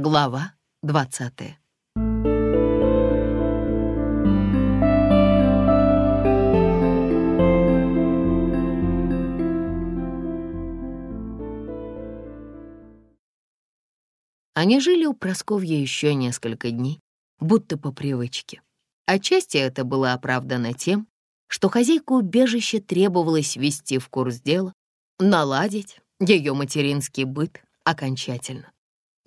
Глава двадцатая. Они жили у Просковья еще несколько дней, будто по привычке. Отчасти это было оправдано тем, что хозяйку убежища требовалось ввести в курс дела, наладить ее материнский быт окончательно.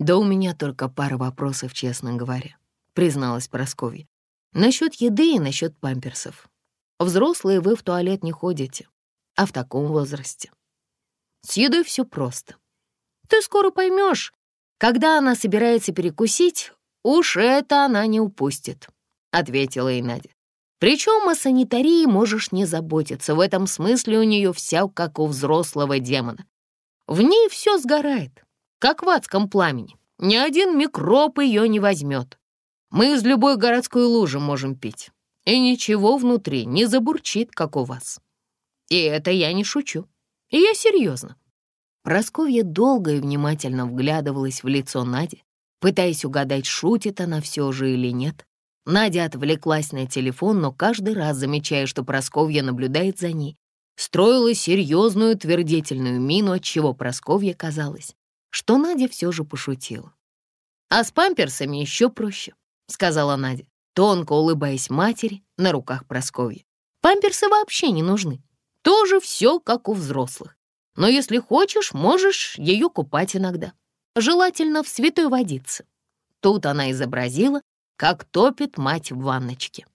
«Да у меня только пара вопросов, честно говоря», — призналась Прасковья. «Насчет еды и насчет памперсов. Взрослые вы в туалет не ходите, а в таком возрасте. С едой все просто. Ты скоро поймешь, когда она собирается перекусить, уж это она не упустит», — ответила ей Надя. «Причем о санитарии можешь не заботиться. В этом смысле у нее вся как у взрослого демона. В ней все сгорает, как в адском пламени. Ни один микроб ее не возьмет. Мы из любой городской лужи можем пить, и ничего внутри не забурчит, как у вас. И это я не шучу. И я серьезно. Просковья долго и внимательно вглядывалась в лицо Нади, пытаясь угадать, шутит она все же или нет. Надя отвлеклась на телефон, но каждый раз, замечая, что Просковья наблюдает за ней, строила серьезную твердительную мину, отчего Просковья казалось, что Надя все же пошутила. «А с памперсами еще проще», — сказала Надя, тонко улыбаясь матери на руках Просковья. «Памперсы вообще не нужны. Тоже все как у взрослых. Но если хочешь, можешь ее купать иногда. Желательно в святой водице. Тут она изобразила, как топит мать в ванночке.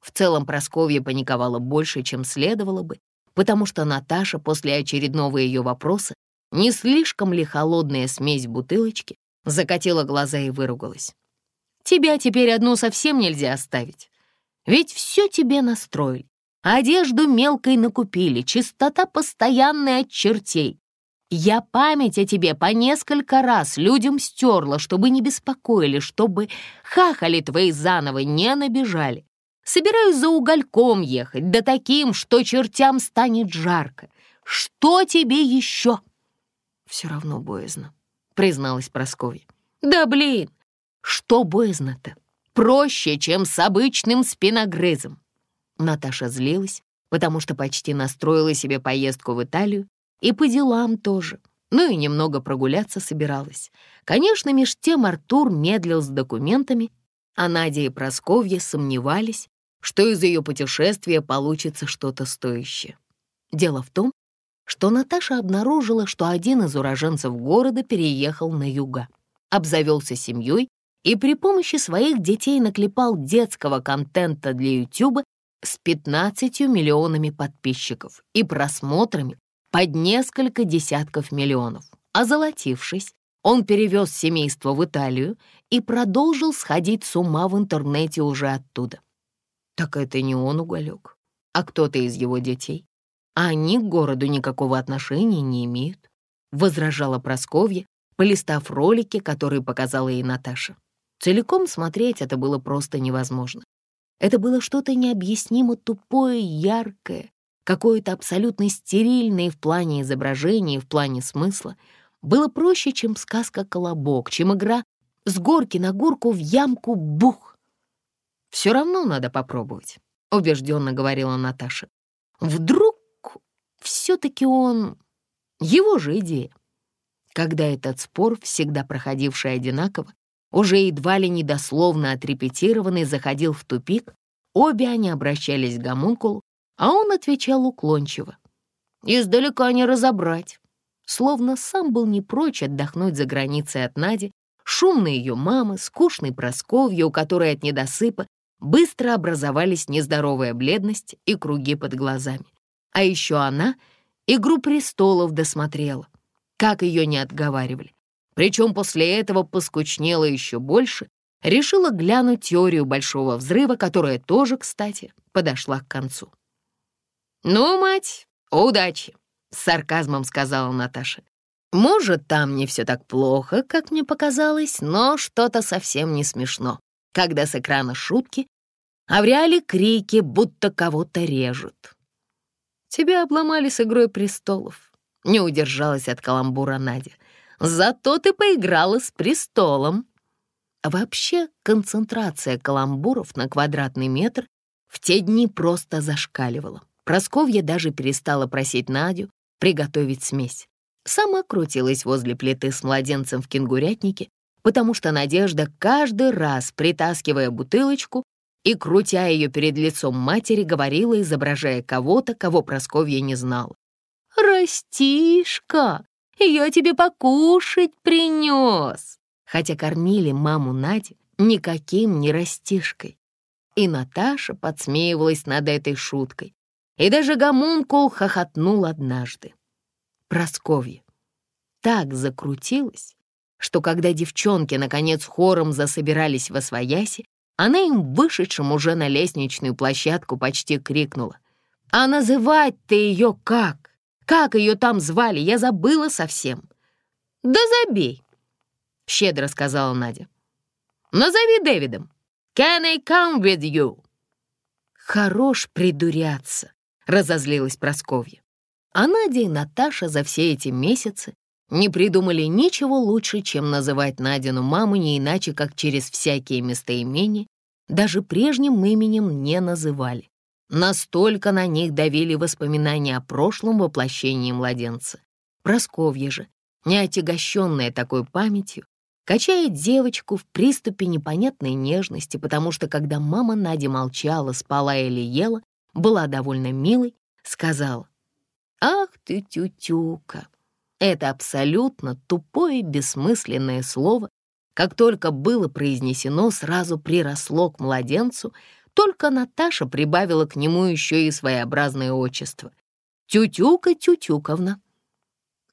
В целом Просковья паниковала больше, чем следовало бы, потому что Наташа после очередного ее вопроса, не слишком ли холодная смесь бутылочки, закатила глаза и выругалась. «Тебя теперь одну совсем нельзя оставить. Ведь все тебе настроили. Одежду мелкой накупили, чистота постоянная от чертей. Я память о тебе по несколько раз людям стерла, чтобы не беспокоили, чтобы хахали твои заново не набежали. Собираюсь за угольком ехать, да таким, что чертям станет жарко. Что тебе еще?» «Все равно боязно», — призналась Прасковья. «Да блин, что боязно-то? Проще, чем с обычным спиногрызом. Наташа злилась, потому что почти настроила себе поездку в Италию и по делам тоже, ну и немного прогуляться собиралась. Конечно, меж тем Артур медлил с документами, а Надя и Просковья сомневались, что из ее путешествия получится что-то стоящее. Дело в том, что Наташа обнаружила, что один из уроженцев города переехал на юга, обзавелся семьей и при помощи своих детей наклепал детского контента для Ютуба с 15 миллионами подписчиков и просмотрами под несколько десятков миллионов. Озолотившись, он перевез семейство в Италию и продолжил сходить с ума в интернете уже оттуда. Так это не он уголек, а кто-то из его детей. А они к городу никакого отношения не имеют, возражала Просковья, полистав ролики, которые показала ей Наташа. Целиком смотреть это было просто невозможно. Это было что-то необъяснимо тупое, яркое, какое-то абсолютно стерильное в плане изображения в плане смысла. Было проще, чем сказка «Колобок», чем игра с горки на горку в ямку бух. «Все равно надо попробовать», — убежденно говорила Наташа. «Вдруг все-таки он... его же идея». Когда этот спор, всегда проходивший одинаково, уже едва ли недословно отрепетированный, заходил в тупик, обе они обращались к гомункулу, а он отвечал уклончиво. Издалека не разобрать. Словно сам был не прочь отдохнуть за границей от Нади, шумной ее мамы, скучной Просковьи, у которой от недосыпа быстро образовались нездоровая бледность и круги под глазами. А еще она «Игру престолов» досмотрела. Как ее не отговаривали. Причем после этого поскучнела еще больше, решила глянуть теорию Большого Взрыва, которая тоже, кстати, подошла к концу. «Ну, мать, удачи!» — с сарказмом сказала Наташа. «Может, там не все так плохо, как мне показалось, но что-то совсем не смешно, когда с экрана шутки, а в реале крики, будто кого-то режут». «Тебя обломали с игрой престолов», — не удержалась от каламбура Надя. Зато ты поиграла с престолом», А вообще концентрация каламбуров на квадратный метр в те дни просто зашкаливала. Просковья даже перестала просить Надю приготовить смесь. Сама крутилась возле плиты с младенцем в кенгурятнике, потому что Надежда каждый раз, притаскивая бутылочку и, крутя ее перед лицом матери, говорила, изображая кого-то, кого Просковья не знала. «Растишка, я тебе покушать принес!» Хотя кормили маму Нади никаким не растишкой. И Наташа подсмеивалась над этой шуткой. И даже гомункул хохотнул однажды. Просковья так закрутилась, что когда девчонки наконец хором засобирались во свояси, она им, вышедшим уже на лестничную площадку, почти крикнула. «А называть-то ее как? Как ее там звали? Я забыла совсем». «Да забей», — щедро сказала Надя. «Назови Дэвидом. Can I come with you?» «Хорош придуряться», — разозлилась Просковья. А Надя и Наташа за все эти месяцы не придумали ничего лучше, чем называть Надину маму не иначе, как через всякие местоимения, даже прежним именем не называли. Настолько на них давили воспоминания о прошлом воплощении младенца. Просковья же, не отягощенная такой памятью, качает девочку в приступе непонятной нежности, потому что когда мама Надя молчала, спала или ела, была довольно милой, сказала, «Ах ты, тютюка!» Это абсолютно тупое, бессмысленное слово, как только было произнесено, сразу приросло к младенцу, только Наташа прибавила к нему еще и своеобразное отчество. Тютюка Тютюковна.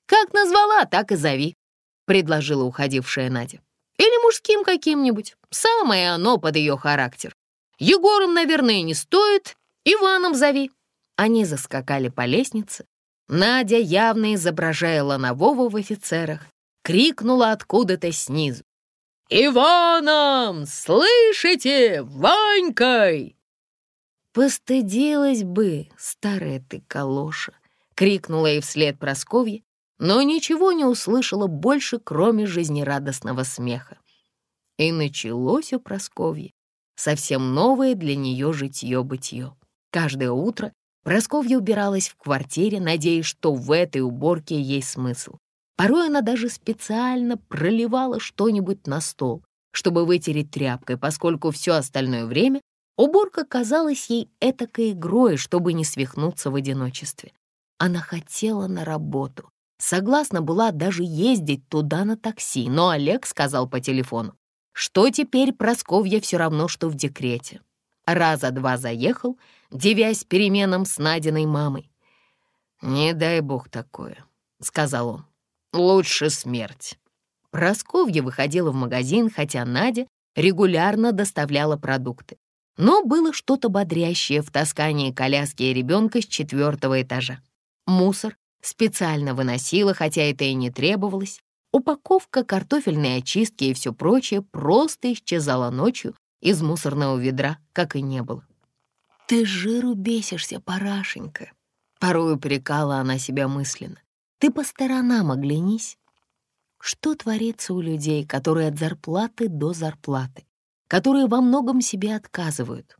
«Как назвала, так и зови», — предложила уходившая Надя. «Или мужским каким-нибудь. Самое оно под ее характер. Егором, наверное, не стоит. Иваном зови». Они заскакали по лестнице, Надя, явно изображая ланового в офицерах, крикнула откуда-то снизу. «Иваном! Слышите? Ванькой!» «Постыдилась бы, старая ты калоша!» — крикнула ей вслед Просковья, но ничего не услышала больше, кроме жизнерадостного смеха. И началось у Просковьи совсем новое для нее житье-бытие. Каждое утро Просковья убиралась в квартире, надеясь, что в этой уборке есть смысл. Порой она даже специально проливала что-нибудь на стол, чтобы вытереть тряпкой, поскольку все остальное время уборка казалась ей этакой игрой, чтобы не свихнуться в одиночестве. Она хотела на работу, согласна была даже ездить туда на такси, но Олег сказал по телефону, что теперь Просковья все равно, что в декрете. Раза два заехал — девясь переменам с Надиной мамой. «Не дай бог такое», — сказал он. «Лучше смерть». Просковья выходила в магазин, хотя Надя регулярно доставляла продукты. Но было что-то бодрящее в таскании коляски и ребенка с четвертого этажа. Мусор специально выносила, хотя это и не требовалось. Упаковка, картофельные очистки и все прочее просто исчезала ночью из мусорного ведра, как и не было. «Ты жиру бесишься, парашенька!» Порой упрекала она себя мысленно. «Ты по сторонам оглянись!» Что творится у людей, которые от зарплаты до зарплаты, которые во многом себе отказывают?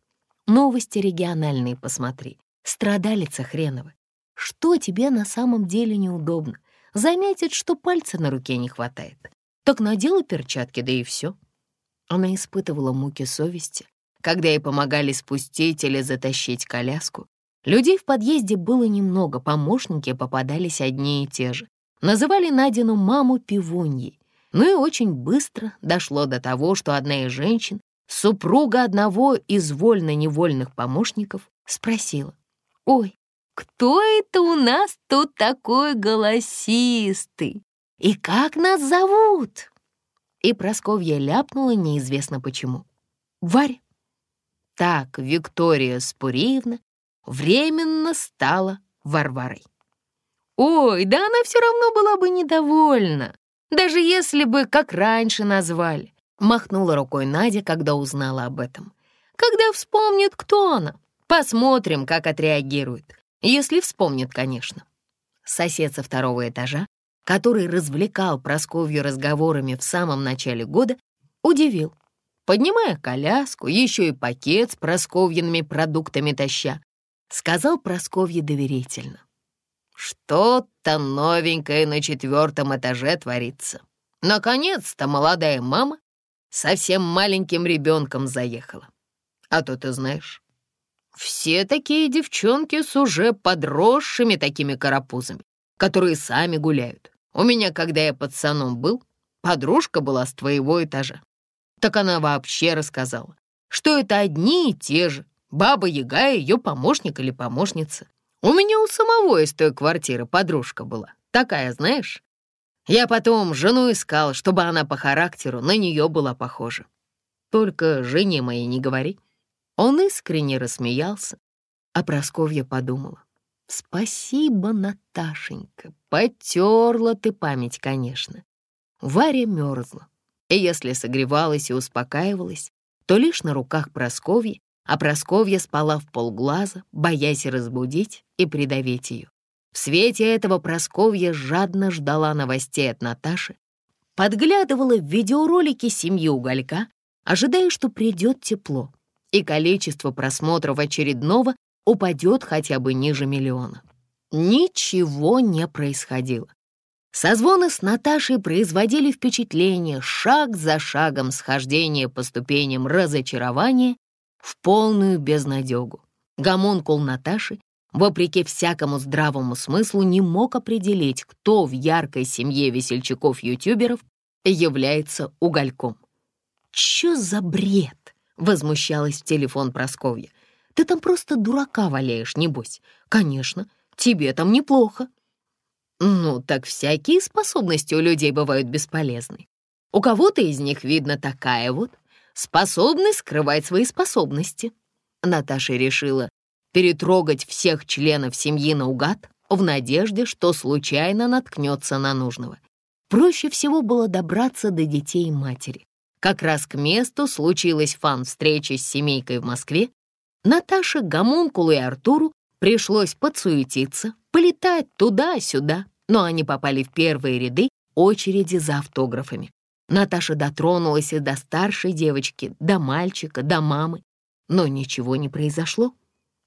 Новости региональные посмотри, страдалица хренова. Что тебе на самом деле неудобно? Заметит, что пальца на руке не хватает. Так надела перчатки, да и все. Она испытывала муки совести, когда ей помогали спустить или затащить коляску. Людей в подъезде было немного, помощники попадались одни и те же. Называли Надину маму пивуньей. Ну и очень быстро дошло до того, что одна из женщин, супруга одного из вольно-невольных помощников, спросила. «Ой, кто это у нас тут такой голосистый? И как нас зовут?» И Просковья ляпнула неизвестно почему. «Варя». Так Виктория Спуриевна временно стала Варварой. Ой, да она все равно была бы недовольна, даже если бы как раньше назвали. Махнула рукой Надя, когда узнала об этом. Когда вспомнит, кто она, посмотрим, как отреагирует. Если вспомнит, конечно. Сосед со второго этажа, который развлекал Просковью разговорами в самом начале года, Удивил. Поднимая коляску, еще и пакет с просковьиными продуктами таща, сказал Просковье доверительно. Что-то новенькое на четвертом этаже творится. Наконец-то молодая мама совсем маленьким ребенком заехала. А то ты знаешь, все такие девчонки с уже подросшими такими карапузами, которые сами гуляют. У меня, когда я пацаном был, подружка была с твоего этажа. Так она вообще рассказала, что это одни и те же, Баба-яга и ее помощник или помощница. У меня у самого из той квартиры подружка была, такая, знаешь. Я потом жену искал, чтобы она по характеру на нее была похожа. Только жене моей не говори. Он искренне рассмеялся, а Просковья подумала. «Спасибо, Наташенька, потерла ты память, конечно». Варя мерзла, и если согревалась и успокаивалась, то лишь на руках Просковьи, а Просковья спала в полглаза, боясь разбудить и придавить ее. В свете этого Просковья жадно ждала новостей от Наташи, подглядывала в видеоролики семьи Уголька, ожидая, что придет тепло, и количество просмотров очередного упадет хотя бы ниже миллиона. Ничего не происходило. Созвоны с Наташей производили впечатление шаг за шагом схождения по ступеням разочарования в полную безнадегу. Гомункул Наташи, вопреки всякому здравому смыслу, не мог определить, кто в яркой семье весельчаков-ютуберов является угольком. «Чё за бред?» — возмущалась в телефон Просковья. «Ты там просто дурака валяешь, небось. Конечно, тебе там неплохо». Ну, так всякие способности у людей бывают бесполезны. У кого-то из них, видно, такая вот способность скрывать свои способности. Наташа решила перетрогать всех членов семьи наугад в надежде, что случайно наткнется на нужного. Проще всего было добраться до детей матери. Как раз к месту случилась фан-встреча с семейкой в Москве. Наташе, Гомункулу и Артуру пришлось подсуетиться, полетать туда-сюда, но они попали в первые ряды очереди за автографами. Наташа дотронулась и до старшей девочки, до мальчика, до мамы, но ничего не произошло.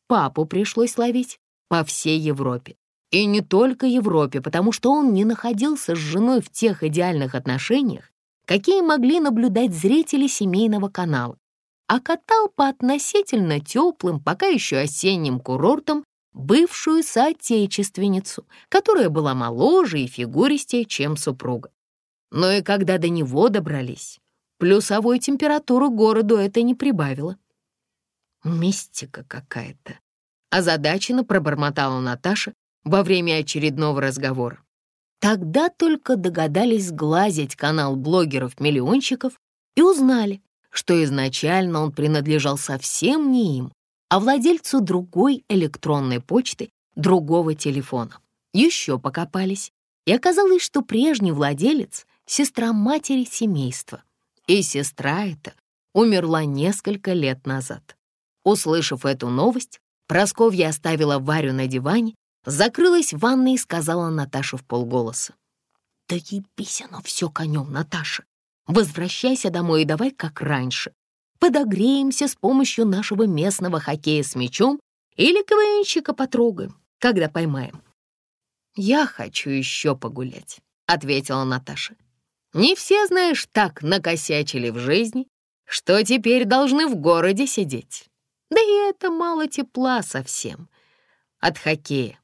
Папу пришлось ловить по всей Европе. И не только Европе, потому что он не находился с женой в тех идеальных отношениях, какие могли наблюдать зрители семейного канала, а катал по относительно теплым, пока еще осенним курортам бывшую соотечественницу, которая была моложе и фигуристее, чем супруга. Но и когда до него добрались, плюсовой температуру городу это не прибавило. Мистика какая-то. Озадаченно пробормотала Наташа во время очередного разговора. Тогда только догадались сглазить канал блогеров-миллионщиков и узнали, что изначально он принадлежал совсем не им, а владельцу другой электронной почты, другого телефона. Еще покопались, и оказалось, что прежний владелец — сестра матери семейства. И сестра эта умерла несколько лет назад. Услышав эту новость, Просковья оставила Варю на диване Закрылась в ванной и сказала Наташа в полголоса. «Да ебись оно все конем, Наташа. Возвращайся домой и давай как раньше. Подогреемся с помощью нашего местного хоккея с мячом или КВНщика потрогаем, когда поймаем». «Я хочу еще погулять», — ответила Наташа. «Не все, знаешь, так накосячили в жизни, что теперь должны в городе сидеть. Да и это мало тепла совсем от хоккея.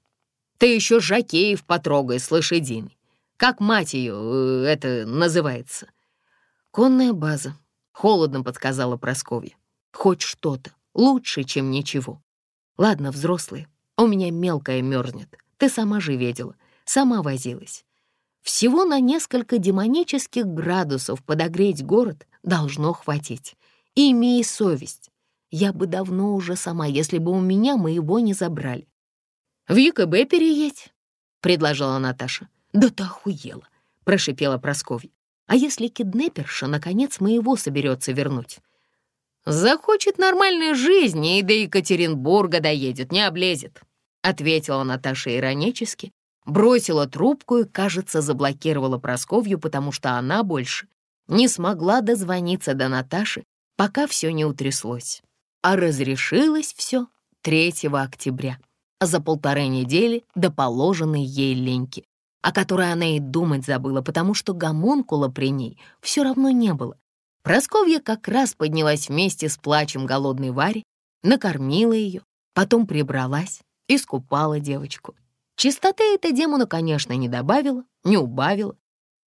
Ты еще Жакеев потрогай с лошадиной. Как мать ее, э, это называется?» «Конная база», — холодно подсказала Прасковья. «Хоть что-то, лучше, чем ничего. Ладно, взрослые, у меня мелкая мерзнет. Ты сама же видела, сама возилась. Всего на несколько демонических градусов подогреть город должно хватить. И имей совесть. Я бы давно уже сама, если бы у меня моего не забрали. В ЮКБ переедь», — предложила Наташа. «Да ты охуела», — прошипела Прасковья. «А если киднеперша, наконец, моего соберется вернуть?» «Захочет нормальной жизни и до Екатеринбурга доедет, не облезет», — ответила Наташа иронически, бросила трубку и, кажется, заблокировала Просковью, потому что она больше не смогла дозвониться до Наташи, пока все не утряслось. А разрешилось все 3 октября, за полторы недели до положенной ей леньки, о которой она и думать забыла, потому что гомункула при ней все равно не было. Просковья как раз поднялась вместе с плачем голодной Вари, накормила ее, потом прибралась, искупала девочку. Чистоты эта демону, конечно, не добавила, не убавила,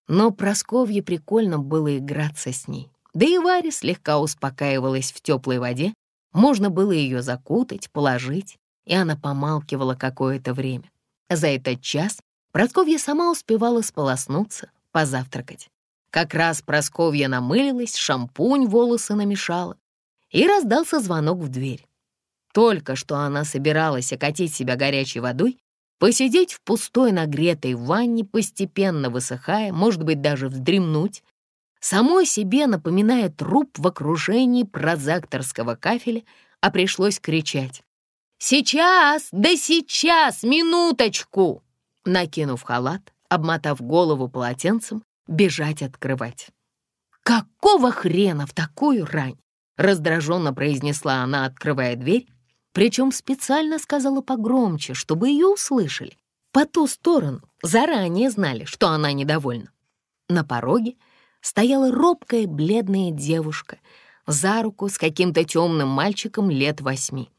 но Просковье прикольно было играться с ней. Да и Варя слегка успокаивалась в теплой воде, можно было ее закутать, положить, и она помалкивала какое-то время. За этот час Просковья сама успевала сполоснуться, позавтракать. Как раз Просковья намылилась, шампунь волосы намешала, и раздался звонок в дверь. Только что она собиралась окатить себя горячей водой, посидеть в пустой нагретой ванне, постепенно высыхая, может быть, даже вздремнуть, самой себе напоминая труп в окружении прозекторского кафеля, а пришлось кричать. «Сейчас! Да сейчас! Минуточку!» Накинув халат, обмотав голову полотенцем, бежать открывать. «Какого хрена в такую рань?» раздраженно произнесла она, открывая дверь, причем специально сказала погромче, чтобы ее услышали. По ту сторону заранее знали, что она недовольна. На пороге стояла робкая бледная девушка за руку с каким-то темным мальчиком лет восьми.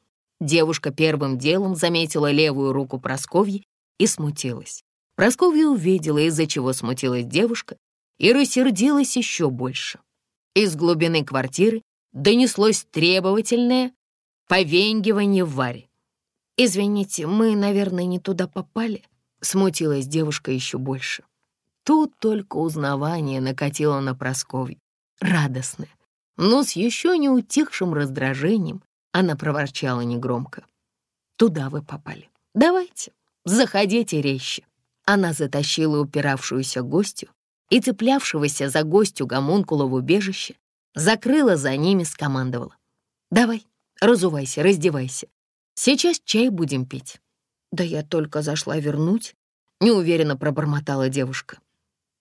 Девушка первым делом заметила левую руку Просковьи и смутилась. Просковья увидела, из-за чего смутилась девушка, и рассердилась еще больше. Из глубины квартиры донеслось требовательное повеньгивание в варе. «Извините, мы, наверное, не туда попали», — смутилась девушка еще больше. Тут только узнавание накатило на Просковью, радостное, но с еще не утихшим раздражением она проворчала негромко. «Туда вы попали. Давайте, заходите резче». Она затащила упиравшуюся гостью и цеплявшегося за гостю гомункула в убежище, закрыла за ними, скомандовала. «Давай, разувайся, раздевайся. Сейчас чай будем пить». «Да я только зашла вернуть», — неуверенно пробормотала девушка.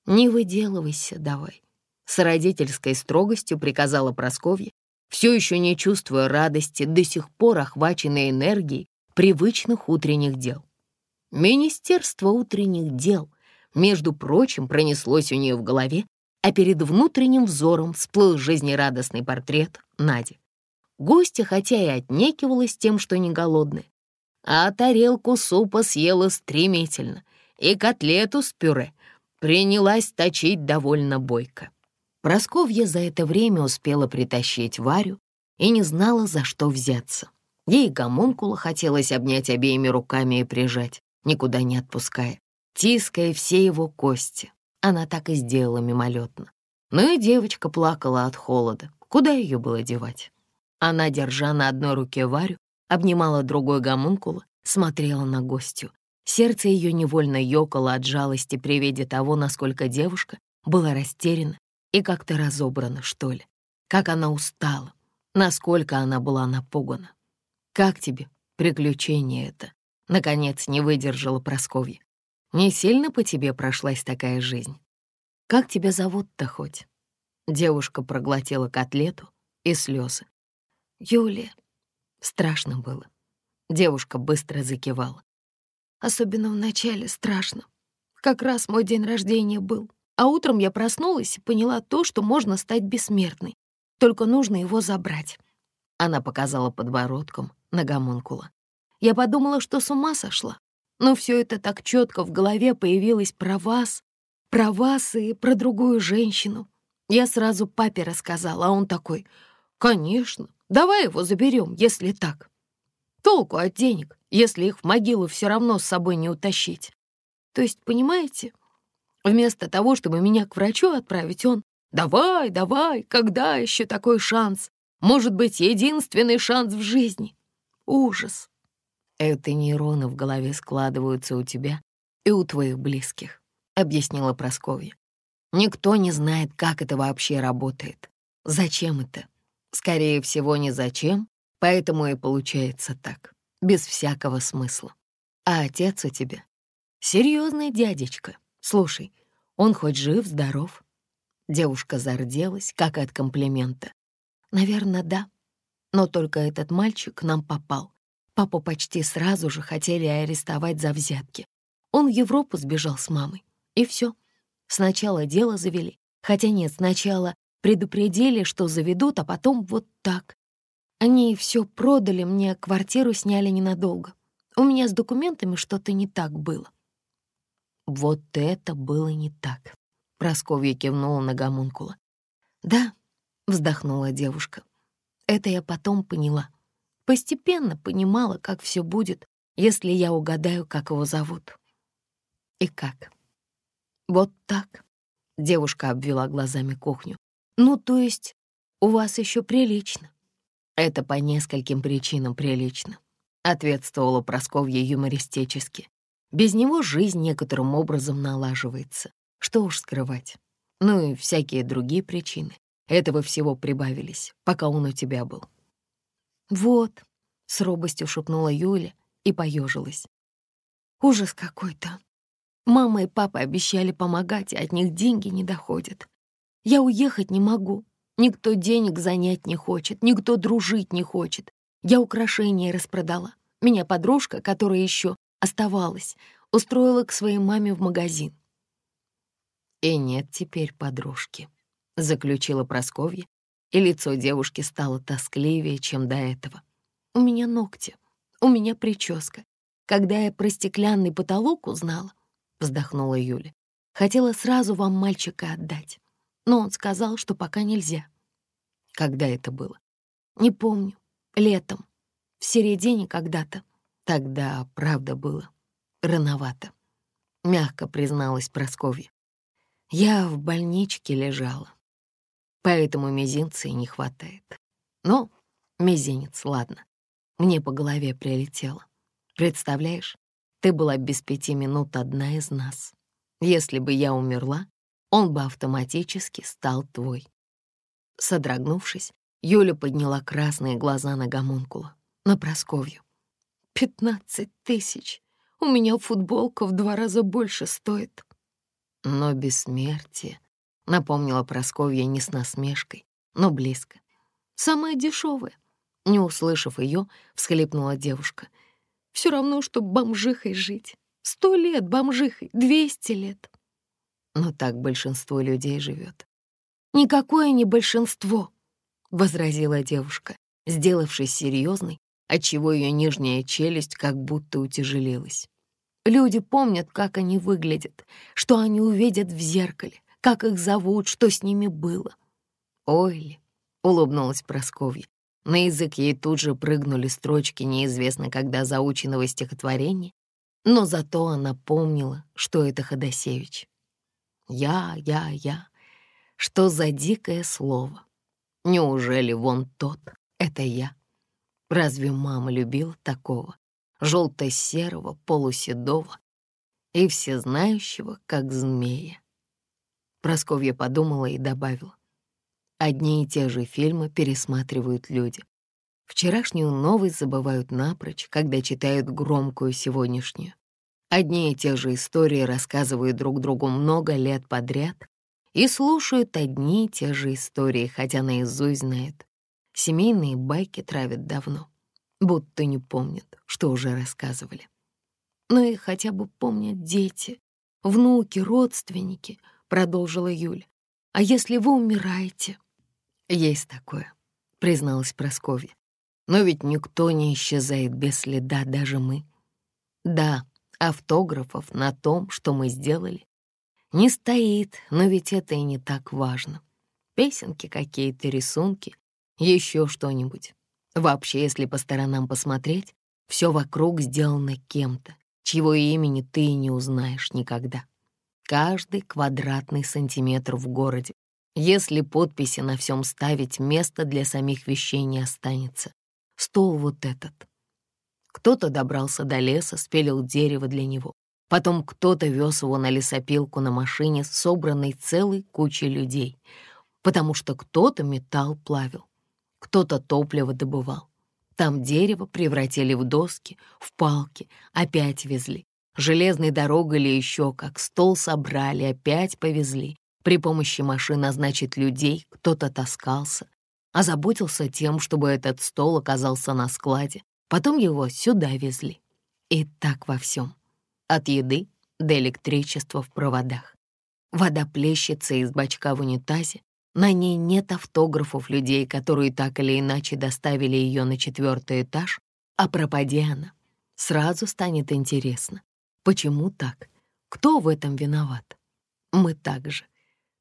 «Не выделывайся давай», — с родительской строгостью приказала Просковья, все еще не чувствуя радости, до сих пор охваченной энергией привычных утренних дел. Министерство утренних дел, между прочим, пронеслось у нее в голове, а перед внутренним взором всплыл жизнерадостный портрет Нади. Гостья, хотя и отнекивалась тем, что не голодная, а тарелку супа съела стремительно, и котлету с пюре принялась точить довольно бойко. Просковья за это время успела притащить Варю и не знала, за что взяться. Ей гомункула хотелось обнять обеими руками и прижать, никуда не отпуская, тиская все его кости. Она так и сделала мимолетно. Ну и девочка плакала от холода. Куда ее было девать? Она, держа на одной руке Варю, обнимала другой гомункула, смотрела на гостью. Сердце ее невольно ёкало от жалости при виде того, насколько девушка была растеряна и как-то разобрана, что ли. Как она устала, насколько она была напугана. «Как тебе приключение это?» Наконец не выдержала Просковья. «Не сильно по тебе прошлась такая жизнь? Как тебя зовут-то хоть?» Девушка проглотила котлету и слезы. «Юлия». Страшно было. Девушка быстро закивала. Особенно вначале страшно. Как раз мой день рождения был. А утром я проснулась и поняла то, что можно стать бессмертной. Только нужно его забрать. Она показала подбородком на гомункула. Я подумала, что с ума сошла. Но все это так четко в голове появилось про вас, про вас и про другую женщину. Я сразу папе рассказала, а он такой, «Конечно, давай его заберем, если так. Толку от денег, если их в могилу все равно с собой не утащить. То есть, понимаете, вместо того, чтобы меня к врачу отправить, он «Давай, давай, когда еще такой шанс? Может быть, единственный шанс в жизни?» Ужас. Это нейроны в голове складываются у тебя и у твоих близких, объяснила Просковья. Никто не знает, как это вообще работает. Зачем это? Скорее всего, не зачем, поэтому и получается так, без всякого смысла. А отец у тебя серьезный дядечка. Слушай, он хоть жив, здоров? Девушка зарделась, как от комплимента. «Наверное, да. Но только этот мальчик к нам попал. Папу почти сразу же хотели арестовать за взятки. Он в Европу сбежал с мамой. И все. Сначала дело завели. Хотя нет, сначала предупредили, что заведут, а потом вот так. Они все продали, мне квартиру сняли ненадолго. У меня с документами что-то не так было. Вот это было не так. Просковья кивнула на гомункула. «Да», — вздохнула девушка. «Это я потом поняла. Постепенно понимала, как все будет, если я угадаю, как его зовут». «И как?» «Вот так», — девушка обвела глазами кухню. «Ну, то есть у вас еще прилично». «Это по нескольким причинам прилично», — ответствовала Просковья юмористически. «Без него жизнь некоторым образом налаживается. Что уж скрывать. Ну и всякие другие причины. Этого всего прибавились, пока он у тебя был. «Вот», — с робостью шепнула Юля и поежилась. «Ужас какой-то. Мама и папа обещали помогать, а от них деньги не доходят. Я уехать не могу. Никто денег занять не хочет, никто дружить не хочет. Я украшения распродала. Меня подружка, которая еще оставалась, устроила к своей маме в магазин. «И нет теперь подружки», — заключила Просковья, и лицо девушки стало тоскливее, чем до этого. «У меня ногти, у меня прическа. Когда я про стеклянный потолок узнала, — вздохнула Юля, — хотела сразу вам мальчика отдать, но он сказал, что пока нельзя». «Когда это было?» «Не помню. Летом. В середине когда-то. Тогда, правда, было. Рановато», — мягко призналась Просковья. Я в больничке лежала, поэтому мизинца и не хватает. Но мизинец, ладно, мне по голове прилетело. Представляешь, ты была без пяти минут одна из нас. Если бы я умерла, он бы автоматически стал твой. Содрогнувшись, Юля подняла красные глаза на гомункула, на Просковью. «Пятнадцать тысяч! У меня футболка в два раза больше стоит!» Но бессмертие, напомнила Просковья не с насмешкой, но близко. Самое дешевое. Не услышав ее, всхлипнула девушка. Все равно, что бомжихой жить. Сто лет бомжихой, двести лет. Но так большинство людей живет. Никакое не большинство, возразила девушка, сделавшись серьезной, отчего ее нижняя челюсть как будто утяжелилась. Люди помнят, как они выглядят, что они увидят в зеркале, как их зовут, что с ними было. «Ойли», — улыбнулась Просковья. На язык ей тут же прыгнули строчки неизвестно когда заученного стихотворения, но зато она помнила, что это Ходосевич. «Я, я, я. Что за дикое слово? Неужели вон тот — это я? Разве мама любила такого? желто-серого, полуседого и всезнающего, как змея. Просковья подумала и добавила. Одни и те же фильмы пересматривают люди. Вчерашнюю новость забывают напрочь, когда читают громкую сегодняшнюю. Одни и те же истории рассказывают друг другу много лет подряд и слушают одни и те же истории, хотя наизусть знают. Семейные байки травят давно будто не помнят, что уже рассказывали. Но и хотя бы помнят дети, внуки, родственники, продолжила Юля. А если вы умираете? Есть такое, призналась Просковья. Но ведь никто не исчезает без следа, даже мы. Да, автографов на том, что мы сделали, не стоит, но ведь это и не так важно. Песенки какие-то, рисунки, еще что-нибудь. Вообще, если по сторонам посмотреть, все вокруг сделано кем-то, чьего имени ты не узнаешь никогда. Каждый квадратный сантиметр в городе. Если подписи на всем ставить, место для самих вещей не останется. Стол вот этот. Кто-то добрался до леса, спилил дерево для него. Потом кто-то вез его на лесопилку на машине, собранной целой кучей людей, потому что кто-то металл плавил кто-то топливо добывал. Там дерево превратили в доски, в палки, опять везли. Железной дорогой или еще как стол собрали, опять повезли. При помощи машин, а значит людей, кто-то таскался, озаботился тем, чтобы этот стол оказался на складе, потом его сюда везли. И так во всем. От еды до электричества в проводах. Вода плещется из бачка в унитазе, на ней нет автографов людей, которые так или иначе доставили ее на четвертый этаж, а пропади она. Сразу станет интересно, почему так, кто в этом виноват. Мы также,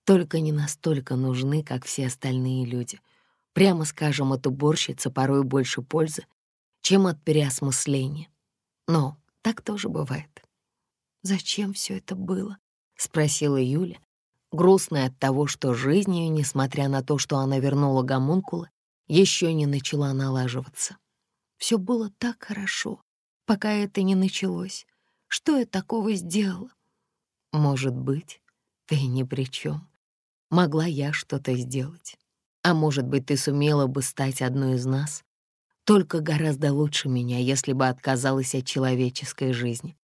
только не настолько нужны, как все остальные люди. Прямо скажем, от уборщицы порой больше пользы, чем от переосмысления. Но так тоже бывает. «Зачем все это было?» — спросила Юля, грустная от того, что жизнь ее, несмотря на то, что она вернула гомункула, еще не начала налаживаться. Все было так хорошо, пока это не началось. Что я такого сделала? Может быть, ты ни при чем. Могла я что-то сделать. А может быть, ты сумела бы стать одной из нас, только гораздо лучше меня, если бы отказалась от человеческой жизни.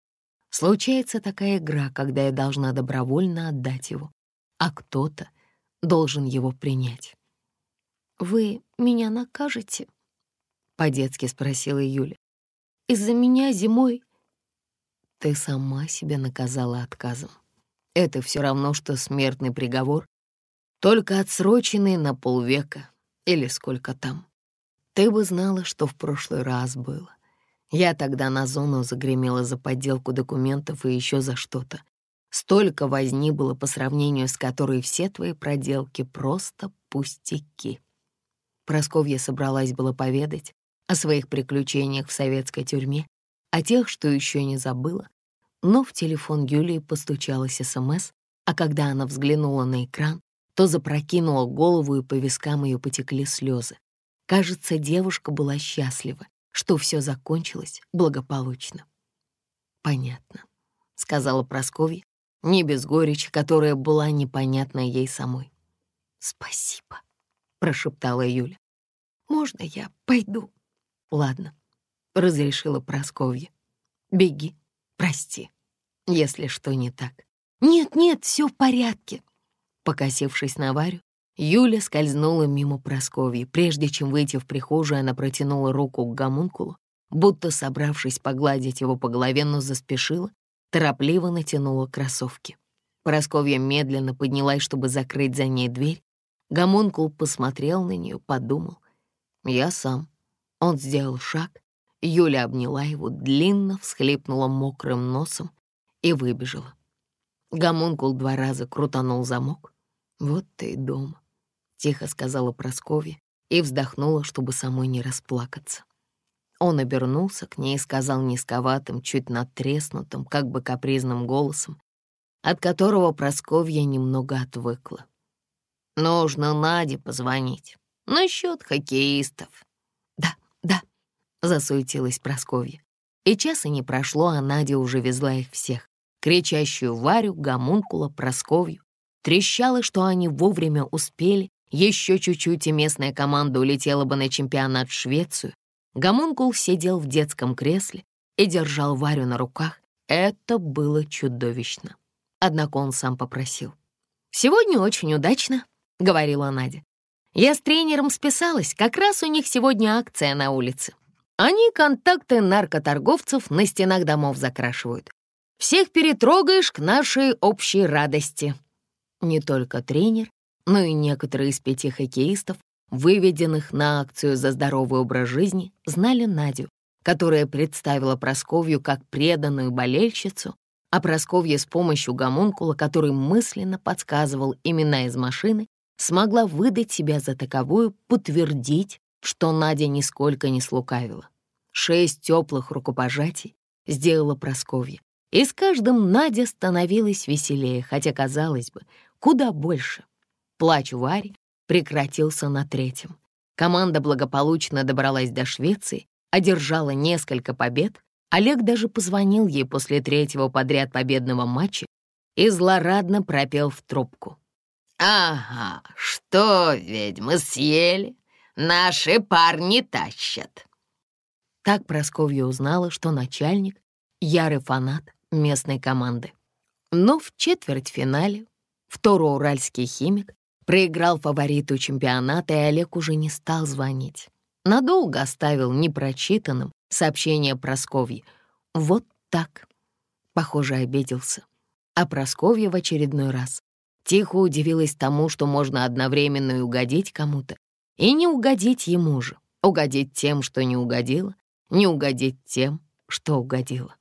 Случается такая игра, когда я должна добровольно отдать его а кто-то должен его принять. «Вы меня накажете?» — по-детски спросила Юля. «Из-за меня зимой...» «Ты сама себя наказала отказом. Это все равно, что смертный приговор, только отсроченный на полвека или сколько там. Ты бы знала, что в прошлый раз было. Я тогда на зону загремела за подделку документов и еще за что-то. Столько возни было по сравнению с которой все твои проделки просто пустяки. Просковья собралась было поведать о своих приключениях в советской тюрьме, о тех, что еще не забыла, но в телефон Юлии постучалась СМС, а когда она взглянула на экран, то запрокинула голову, и по вискам ее потекли слезы. Кажется, девушка была счастлива, что все закончилось благополучно. «Понятно», — сказала Просковья, не без горечи, которая была непонятна ей самой. «Спасибо», — прошептала Юля. «Можно я пойду?» «Ладно», — разрешила Просковья. «Беги, прости, если что не так». «Нет-нет, все в порядке». Покосившись на Варю, Юля скользнула мимо Просковьи. Прежде чем выйти в прихожую, она протянула руку к гомункулу, будто собравшись погладить его по голове, но заспешила торопливо натянула кроссовки. Поросковья медленно поднялась, чтобы закрыть за ней дверь. Гомункул посмотрел на нее, подумал. «Я сам». Он сделал шаг. Юля обняла его, длинно всхлипнула мокрым носом и выбежала. Гомункул два раза крутанул замок. «Вот ты и дома», — тихо сказала Просковья и вздохнула, чтобы самой не расплакаться. Он обернулся к ней и сказал низковатым, чуть надтреснутым, как бы капризным голосом, от которого Просковья немного отвыкла. «Нужно Наде позвонить. Насчет хоккеистов». «Да, да», — засуетилась Просковья. И часа не прошло, а Надя уже везла их всех. Кричащую Варю, Гомункула, Просковью. Трещало, что они вовремя успели, еще чуть-чуть и местная команда улетела бы на чемпионат в Швецию, Гомункул сидел в детском кресле и держал Варю на руках. Это было чудовищно. Однако он сам попросил. «Сегодня очень удачно», — говорила Надя. «Я с тренером списалась, как раз у них сегодня акция на улице. Они контакты наркоторговцев на стенах домов закрашивают. Всех перетрогаешь к нашей общей радости». Не только тренер, но и некоторые из пяти хоккеистов выведенных на акцию за здоровый образ жизни, знали Надю, которая представила Просковью как преданную болельщицу, а Просковья с помощью гомункула, который мысленно подсказывал имена из машины, смогла выдать себя за таковую, подтвердить, что Надя нисколько не слукавила. Шесть теплых рукопожатий сделала Просковья, и с каждым Надя становилась веселее, хотя, казалось бы, куда больше. Плач Вари прекратился на третьем. Команда благополучно добралась до Швеции, одержала несколько побед. Олег даже позвонил ей после третьего подряд победного матча и злорадно пропел в трубку. «Ага, что, ведьмы, съели? Наши парни тащат». Так Просковья узнала, что начальник — ярый фанат местной команды. Но в четвертьфинале Второуральский химик проиграл фавориту чемпионата, и Олег уже не стал звонить. Надолго оставил непрочитанным сообщение Просковье. Вот так. Похоже, обиделся. А Просковья в очередной раз тихо удивилась тому, что можно одновременно и угодить кому-то, и не угодить ему же, угодить тем, что не угодило, не угодить тем, что угодило.